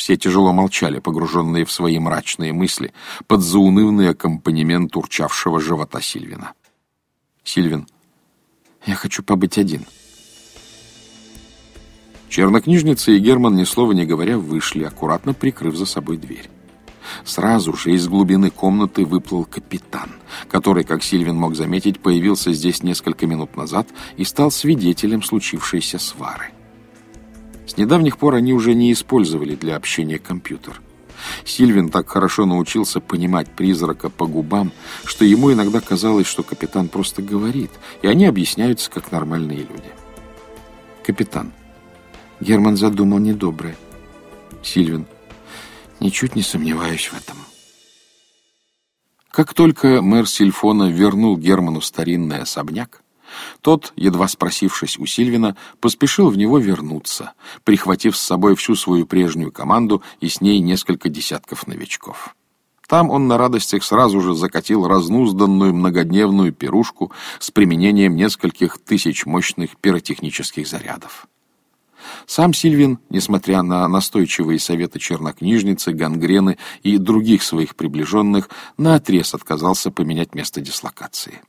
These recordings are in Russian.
все тяжело молчали, погруженные в свои мрачные мысли, под заунывный аккомпанемент урчавшего живота Сильвина. Сильвин. «Я хочу побыть один». Чернокнижница и Герман, ни слова не говоря, вышли, аккуратно прикрыв за собой дверь. Сразу же из глубины комнаты выплыл капитан, который, как Сильвин мог заметить, появился здесь несколько минут назад и стал свидетелем случившейся свары. С недавних пор они уже не использовали для общения компьютер. Сильвин так хорошо научился понимать призрака по губам, что ему иногда казалось, что капитан просто говорит, и они объясняются как нормальные люди. Капитан. Герман задумал недоброе. Сильвин. Ничуть не сомневаюсь в этом. Как только мэр Сильфона вернул Герману старинный особняк, тот, едва спросившись у Сильвина, поспешил в него вернуться, прихватив с собой всю свою прежнюю команду и с ней несколько десятков новичков. Там он на радостях сразу же закатил разнузданную многодневную пирушку с применением нескольких тысяч мощных пиротехнических зарядов. Сам Сильвин, несмотря на настойчивые советы чернокнижницы, гангрены и других своих приближенных, наотрез отказался поменять место дислокации.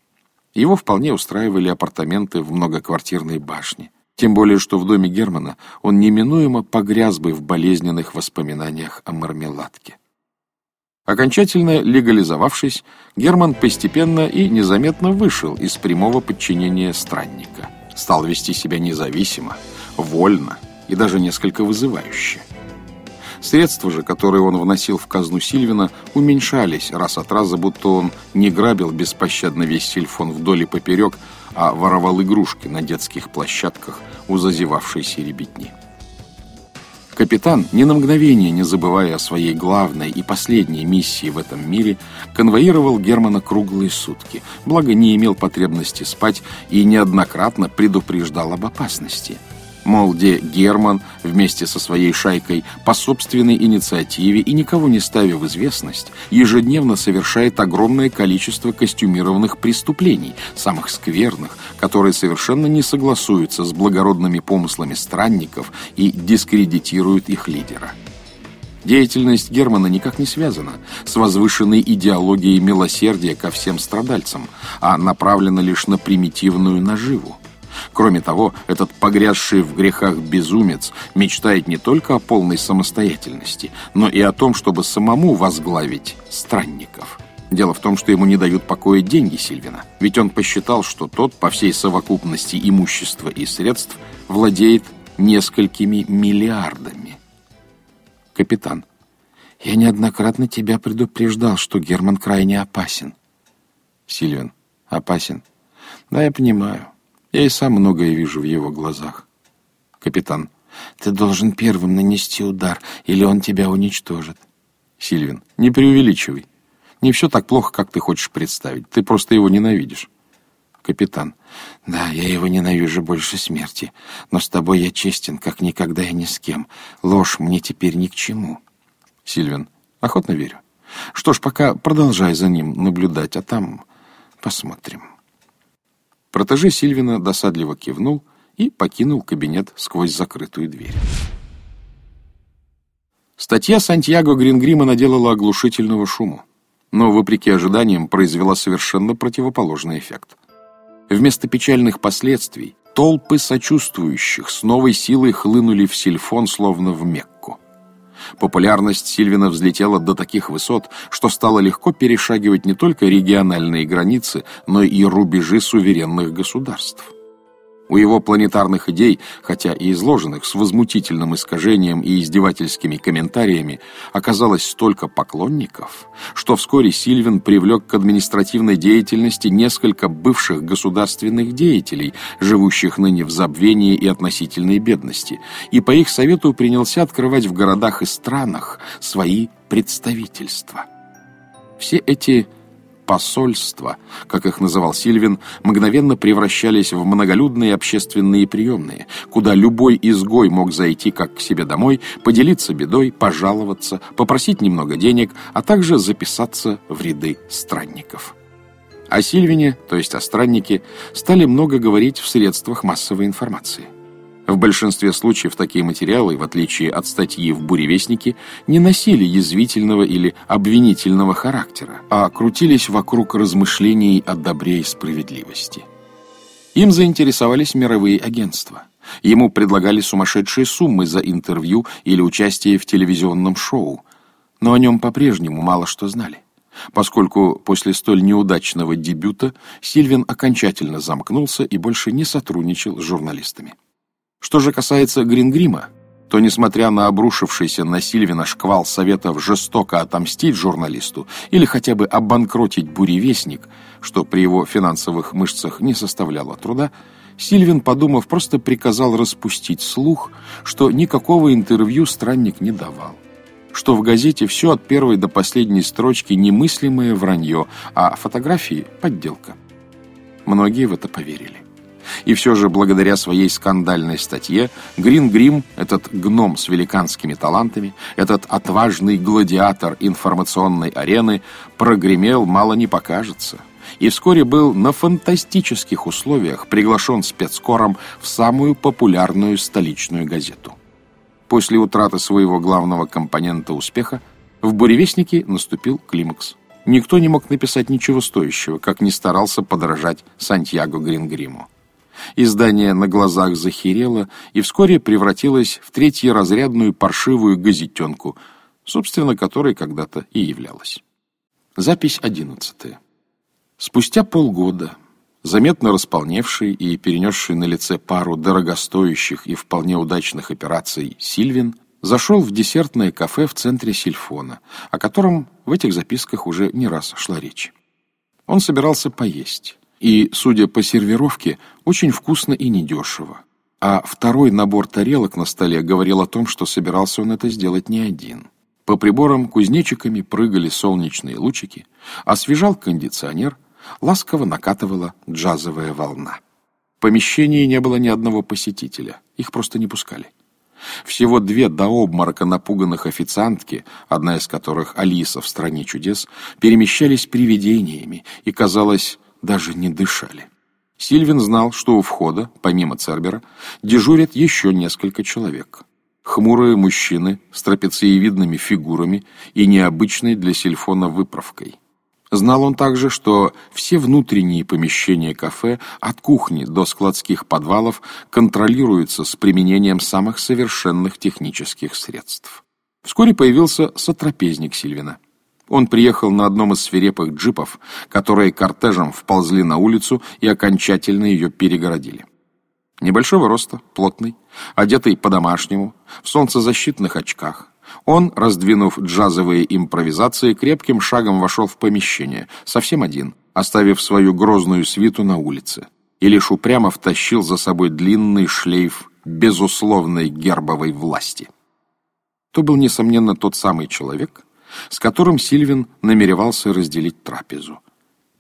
Его вполне устраивали апартаменты в многоквартирной башне. Тем более, что в доме Германа он неминуемо погряз бы в болезненных воспоминаниях о мармеладке. Окончательно легализовавшись, Герман постепенно и незаметно вышел из прямого подчинения странника. Стал вести себя независимо, вольно и даже несколько вызывающе. Средства же, которые он вносил в казну Сильвина, уменьшались раз от раза, будто он не грабил беспощадно весь сельфон вдоль и поперек, а воровал игрушки на детских площадках у зазевавшейся ребятни. Капитан, ни на мгновение не забывая о своей главной и последней миссии в этом мире, конвоировал Германа круглые сутки, благо не имел потребности спать и неоднократно предупреждал об опасности – Мол, где Герман вместе со своей шайкой по собственной инициативе и никого не ставя в известность, ежедневно совершает огромное количество костюмированных преступлений, самых скверных, которые совершенно не согласуются с благородными помыслами странников и дискредитируют их лидера. Деятельность Германа никак не связана с возвышенной идеологией милосердия ко всем страдальцам, а направлена лишь на примитивную наживу. Кроме того, этот погрязший в грехах безумец мечтает не только о полной самостоятельности, но и о том, чтобы самому возглавить странников. Дело в том, что ему не дают покоя деньги Сильвина, ведь он посчитал, что тот по всей совокупности имущества и средств владеет несколькими миллиардами. Капитан, я неоднократно тебя предупреждал, что Герман крайне опасен. Сильвин, опасен? Да, я понимаю. Я и сам многое вижу в его глазах. Капитан, ты должен первым нанести удар, или он тебя уничтожит. Сильвин, не преувеличивай. Не все так плохо, как ты хочешь представить. Ты просто его ненавидишь. Капитан, да, я его ненавижу больше смерти. Но с тобой я честен, как никогда и ни с кем. Ложь мне теперь ни к чему. Сильвин, охотно верю. Что ж, пока продолжай за ним наблюдать, а там посмотрим. Протеже Сильвина досадливо кивнул и покинул кабинет сквозь закрытую дверь. Статья Сантьяго Грингрима наделала оглушительного шума, но, вопреки ожиданиям, произвела совершенно противоположный эффект. Вместо печальных последствий толпы сочувствующих с новой силой хлынули в сельфон, словно в Мекку. Популярность Сильвина взлетела до таких высот, что стало легко перешагивать не только региональные границы, но и рубежи суверенных государств. У его планетарных идей, хотя и изложенных с возмутительным искажением и издевательскими комментариями, оказалось столько поклонников, что вскоре Сильвин привлек к административной деятельности несколько бывших государственных деятелей, живущих ныне в забвении и относительной бедности, и по их совету принялся открывать в городах и странах свои представительства. Все эти посольства, как их называл Сильвин, мгновенно превращались в многолюдные общественные приемные, куда любой изгой мог зайти как к себе домой, поделиться бедой, пожаловаться, попросить немного денег, а также записаться в ряды странников. О Сильвине, то есть о страннике, стали много говорить в средствах массовой информации. В большинстве случаев такие материалы, в отличие от статьи в «Буревестнике», не носили язвительного или обвинительного характера, а крутились вокруг размышлений о добре и справедливости. Им заинтересовались мировые агентства. Ему предлагали сумасшедшие суммы за интервью или участие в телевизионном шоу, но о нем по-прежнему мало что знали поскольку после столь неудачного дебюта Сильвин окончательно замкнулся и больше не сотрудничал с журналистами. Что же касается Грингрима, то, несмотря на обрушившийся на Сильвина шквал советов жестоко отомстить журналисту или хотя бы обанкротить буревестник, что при его финансовых мышцах не составляло труда, Сильвин, подумав, просто приказал распустить слух, что никакого интервью странник не давал что в газете все от первой до последней строчки немыслимое вранье, а фотографии – подделка. Многие в это поверили. И все же, благодаря своей скандальной статье, Грин Грим, этот гном с великанскими талантами, этот отважный гладиатор информационной арены, прогремел мало не покажется. И вскоре был на фантастических условиях приглашен спецкором в самую популярную столичную газету. После утраты своего главного компонента успеха в «Буревестнике» наступил климакс. Никто не мог написать ничего стоящего, как не старался подражать Сантьяго Грингриму. Издание на глазах захерело и вскоре превратилось в третьеразрядную паршивую газетенку, собственно, которой когда-то и являлась. Запись одиннадцатая. Спустя полгода заметно располневший и перенесший на лице пару дорогостоящих и вполне удачных операций Сильвин зашел в десертное кафе в центре Сильфона, о котором в этих записках уже не раз шла речь. Он собирался поесть, и, судя по сервировке, очень вкусно и недешево. А второй набор тарелок на столе говорил о том, что собирался он это сделать не один. По приборам кузнечиками прыгали солнечные лучики, освежал кондиционер – ласково накатывала джазовая волна. В помещении не было ни одного посетителя, их просто не пускали. Всего две до обморока напуганных официантки, одна из которых Алиса в «Стране чудес», перемещались привидениями и, казалось, даже не дышали. Сильвин знал, что у входа, помимо Цербера, дежурят еще несколько человек. Хмурые мужчины с трапециевидными фигурами и необычной для сельфона выправкой. Знал он также, что все внутренние помещения кафе, от кухни до складских подвалов, контролируются с применением самых совершенных технических средств. Вскоре появился сотрапезник Сильвина. Он приехал на одном из свирепых джипов, которые кортежем вползли на улицу и окончательно ее перегородили. Небольшого роста, плотный, одетый по-домашнему, в солнцезащитных очках, он, раздвинув джазовые импровизации, крепким шагом вошел в помещение, совсем один, оставив свою грозную свиту на улице, и лишь упрямо втащил за собой длинный шлейф безусловной гербовой власти. То был, несомненно, тот самый человек, с которым Сильвин намеревался разделить трапезу.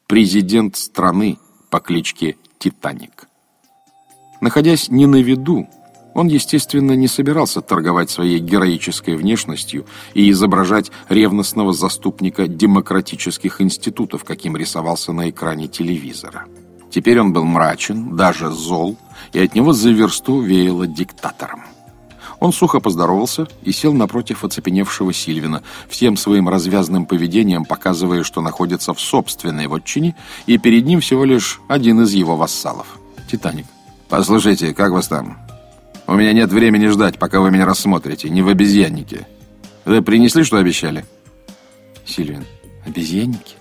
Президент страны по кличке Титаник. Находясь не на виду, он, естественно, не собирался торговать своей героической внешностью и изображать ревностного заступника демократических институтов, каким рисовался на экране телевизора. Теперь он был мрачен, даже зол, и от него за версту веяло диктатором. Он сухо поздоровался и сел напротив оцепеневшего Сильвина, всем своим развязным поведением показывая, что находится в собственной вотчине, и перед ним всего лишь один из его вассалов — «Титаник». «Послушайте, как вас там? У меня нет времени ждать, пока вы меня рассмотрите. Не в обезьяннике. Вы принесли, что обещали? Сильвин, обезьянники?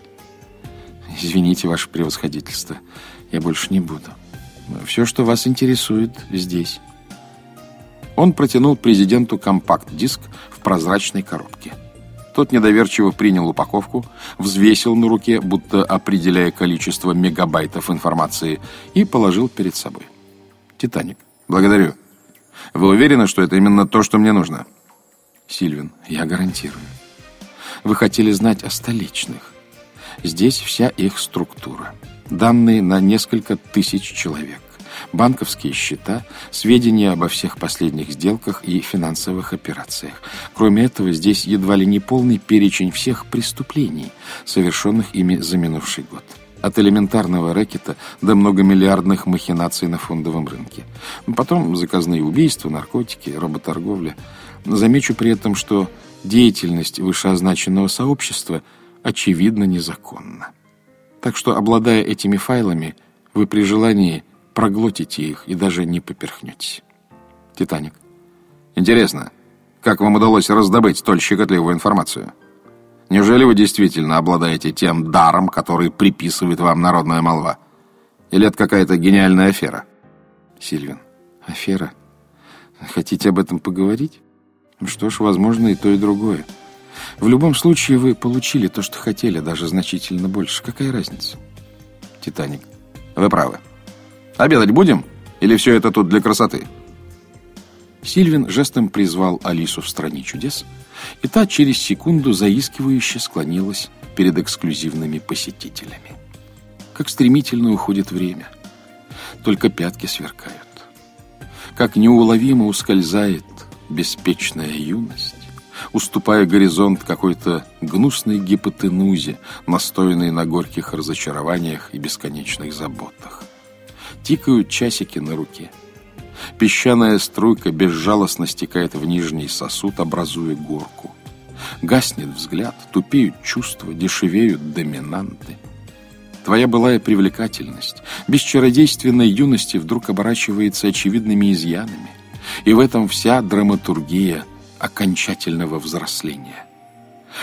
Извините, ваше превосходительство. Я больше не буду. Все, что вас интересует, здесь. Он протянул президенту компакт-диск в прозрачной коробке. Тот недоверчиво принял упаковку, взвесил на руке, будто определяя количество мегабайтов информации, и положил перед собой. «Титаник». «Благодарю». Вы уверены, что это именно то, что мне нужно? Сильвин, я гарантирую. Вы хотели знать о столичных. Здесь вся их структура. Данные на несколько тысяч человек. Банковские счета, сведения обо всех последних сделках и финансовых операциях. Кроме этого, здесь едва ли не полный перечень всех преступлений, совершенных ими за минувший год. От элементарного рэкета до многомиллиардных махинаций на фондовом рынке. Потом заказные убийства, наркотики, работорговля. Замечу при этом, что деятельность вышеозначенного сообщества очевидно незаконна. Так что, обладая этими файлами, вы при желании проглотите их и даже не поперхнетесь. Титаник. Интересно, как вам удалось раздобыть столь щекотливую информацию? Неужели вы действительно обладаете тем даром, который приписывает вам народная молва? Или это какая-то гениальная афера? Сильвин. Афера? Хотите об этом поговорить? Что ж, возможно, и то, и другое. В любом случае, вы получили то, что хотели, даже значительно больше. Какая разница? Титаник. Вы правы. Обедать будем? Или все это тут для красоты? Сильвин жестом призвал Алису в стране чудес, и та через секунду заискивающе склонилась перед эксклюзивными посетителями. Как стремительно уходит время. Только пятки сверкают. Как неуловимо ускользает беспечная юность, уступая горизонт какой-то гнусной гипотенузе, настойной на горьких разочарованиях и бесконечных заботах. Тикают часики на руке. Песчаная струйка безжалостно стекает в нижний сосуд, образуя горку. Гаснет взгляд, тупеют чувства, дешевеют доминанты. Твоя былая привлекательность, без чародейственной юности вдруг оборачивается очевидными изъянами. И в этом вся драматургия окончательного взросления.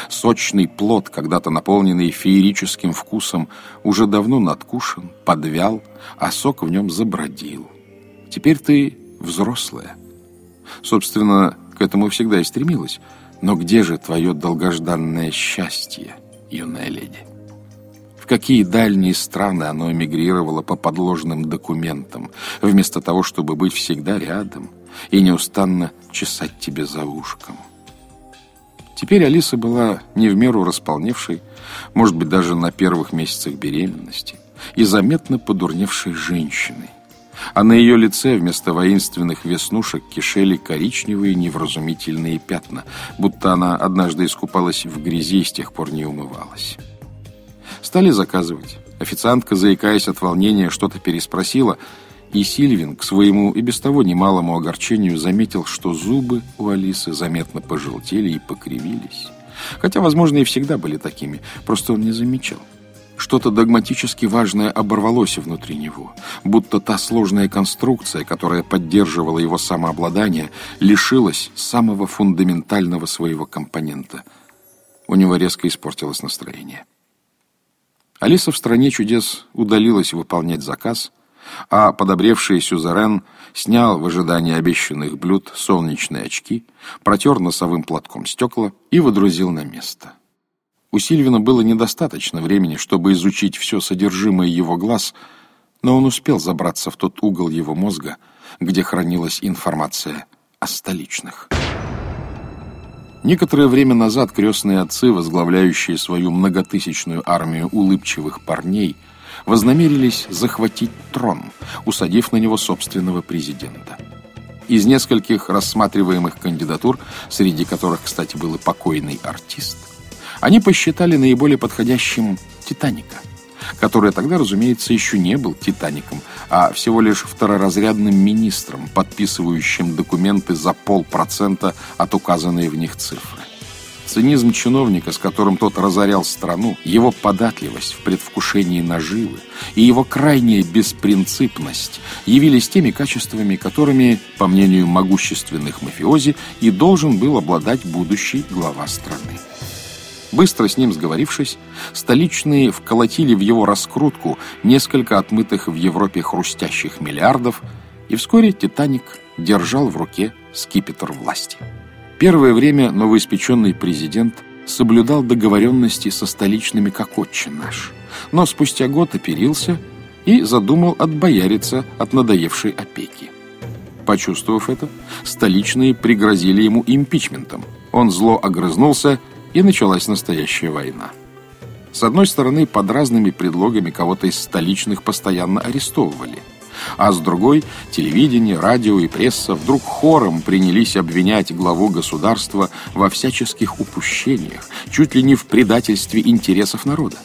Сочный плод, когда-то наполненный феерическим вкусом, уже давно надкушен, подвял, а сок в нем забродил. Теперь ты взрослая. Собственно, к этому всегда и стремилась. Но где же твое долгожданное счастье, юная леди? В какие дальние страны оно эмигрировало по подложным документам, вместо того, чтобы быть всегда рядом и неустанно чесать тебе за ушком? Теперь Алиса была не в меру располневшей, может быть, даже на первых месяцах беременности, и заметно подурневшей женщиной, а на ее лице вместо воинственных веснушек кишели коричневые невразумительные пятна, будто она однажды искупалась в грязи и с тех пор не умывалась. Стали заказывать. Официантка, заикаясь от волнения, что-то переспросила, и Сильвин, к своему и без того немалому огорчению, заметил, что зубы у Алисы заметно пожелтели и покривились. Хотя, возможно, и всегда были такими, просто он не замечал. Что-то догматически важное оборвалось внутри него, будто та сложная конструкция, которая поддерживала его самообладание, лишилась самого фундаментального своего компонента. У него резко испортилось настроение. Алиса в «Стране чудес» удалилась выполнять заказ, а подобревший Сюзерен снял в ожидании обещанных блюд солнечные очки, протер носовым платком стекла и водрузил на место. У Сильвина было недостаточно времени, чтобы изучить все содержимое его глаз, но он успел забраться в тот угол его мозга, где хранилась информация о столичных. Некоторое время назад крестные отцы, возглавляющие свою многотысячную армию улыбчивых парней, вознамерились захватить трон, усадив на него собственного президента. Из нескольких рассматриваемых кандидатур, среди которых, кстати, был и покойный артист, они посчитали наиболее подходящим «Титаника», который тогда, разумеется, еще не был «Титаником», а всего лишь второразрядным министром, подписывающим документы за полпроцента от указанной в них цифры. Цинизм чиновника, с которым тот разорял страну, его податливость в предвкушении наживы и его крайняя беспринципность явились теми качествами, которыми, по мнению могущественных мафиози, и должен был обладать будущий глава страны. Быстро с ним сговорившись, столичные вколотили в его раскрутку несколько отмытых в Европе хрустящих миллиардов, и вскоре «Титаник» держал в руке скипетр власти. Первое время новоиспеченный президент соблюдал договоренности со столичными как отче наш, но спустя год оперился и задумал отбояриться от надоевшей опеки. Почувствовав это, столичные пригрозили ему импичментом. Он зло огрызнулся и началась настоящая война. С одной стороны, под разными предлогами кого-то из столичных постоянно арестовывали, а с другой, телевидение, радио и пресса вдруг хором принялись обвинять главу государства во всяческих упущениях, чуть ли не в предательстве интересов народа.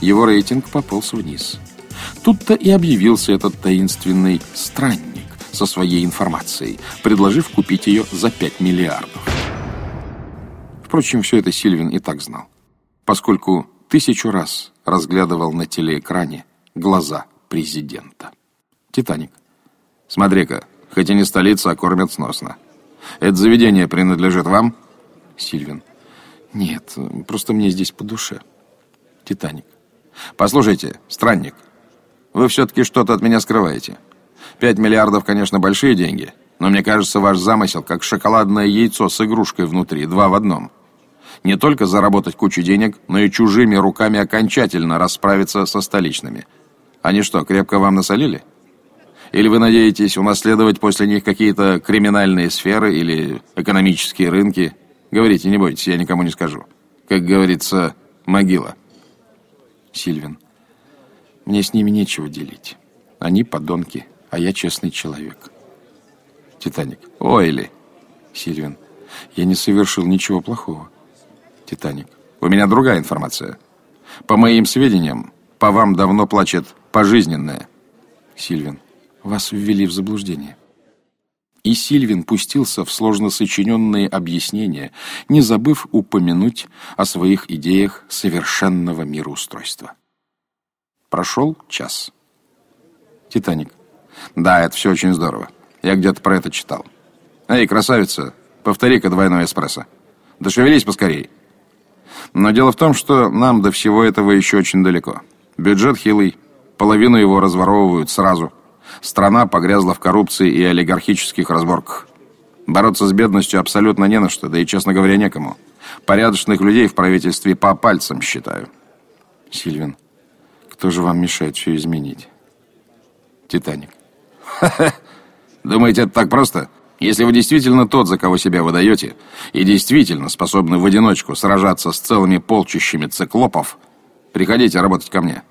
его рейтинг пополз вниз. Тут-то и объявился этот таинственный странник со своей информацией, предложив купить ее за 5 миллиардов. Впрочем, все это Сильвин и так знал, поскольку тысячу раз разглядывал на телеэкране глаза президента. «Титаник». «Смотри-ка, хоть и не столица, а кормят сносно. Это заведение принадлежит вам?» Сильвин. «Нет, просто мне здесь по душе». «Титаник». «Послушайте, странник, вы все-таки что-то от меня скрываете. Пять миллиардов, конечно, большие деньги, но мне кажется, ваш замысел как шоколадное яйцо с игрушкой внутри, два в одном. Не только заработать кучу денег, но и чужими руками окончательно расправиться со столичными. Они что, крепко вам насолили?» Или вы надеетесь унаследовать после них какие-то криминальные сферы или экономические рынки? Говорите, не бойтесь, я никому не скажу. Как говорится, могила. Сильвин. Мне с ними нечего делить. Они подонки, а я честный человек. Титаник. Ой ли. Сильвин. Я не совершил ничего плохого. Титаник. У меня другая информация. По моим сведениям, по вам давно плачет пожизненное. Сильвин. Вас ввели в заблуждение. И Сильвин пустился в сложно сочиненные объяснения, не забыв упомянуть о своих идеях совершенного мироустройства. Прошел час. «Титаник». «Да, это все очень здорово. Я где-то про это читал. Эй, красавица, повтори-ка двойной эспрессо. Да шевелись поскорей. Но дело в том, что нам до всего этого еще очень далеко. Бюджет хилый, половину его разворовывают сразу – Страна погрязла в коррупции и олигархических разборках. Бороться с бедностью абсолютно не на что, да и, честно говоря, некому. Порядочных людей в правительстве по пальцам считаю. Сильвин, кто же вам мешает все изменить? Титаник. Думаете, это так просто? Если вы действительно тот, за кого себя выдаете, и действительно способны в одиночку сражаться с целыми полчищами циклопов, приходите работать ко мне.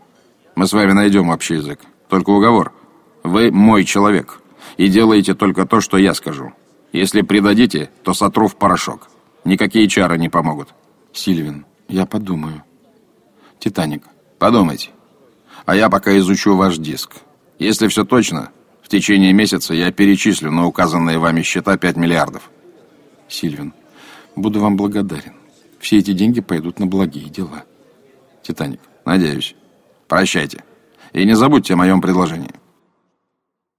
Мы с вами найдем общий язык. Только уговор – вы мой человек и делаете только то, что я скажу. Если предадите, то сотру в порошок. Никакие чары не помогут. Сильвин, я подумаю. Титаник. Подумайте. А я пока изучу ваш диск. Если все точно, в течение месяца я перечислю на указанные вами счета 5 миллиардов. Сильвин. Буду вам благодарен. Все эти деньги пойдут на благие дела. Титаник. Надеюсь. Прощайте. И не забудьте о моем предложении.